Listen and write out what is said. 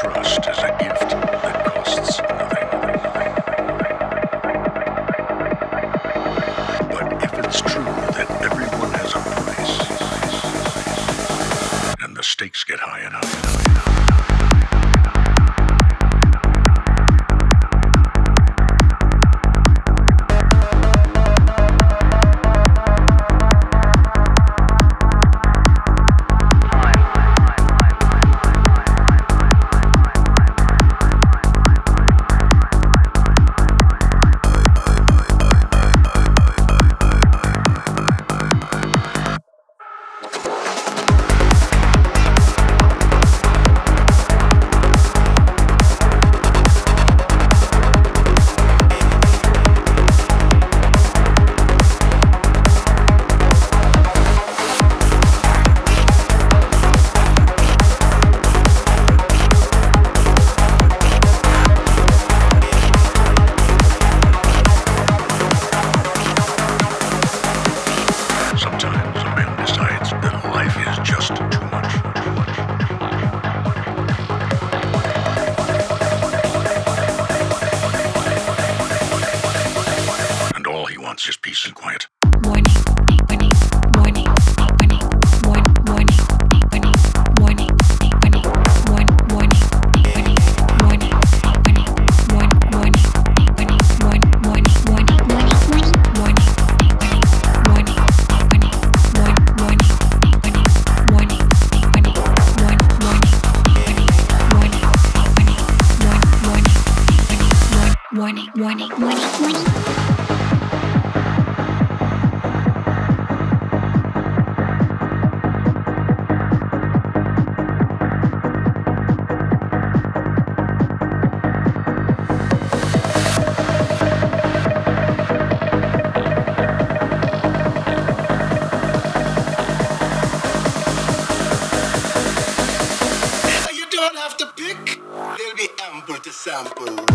Trust is a gift that costs nothing. But if it's true that everyone has a price, and the stakes get high enough. warning, warning, warning, warning. sample.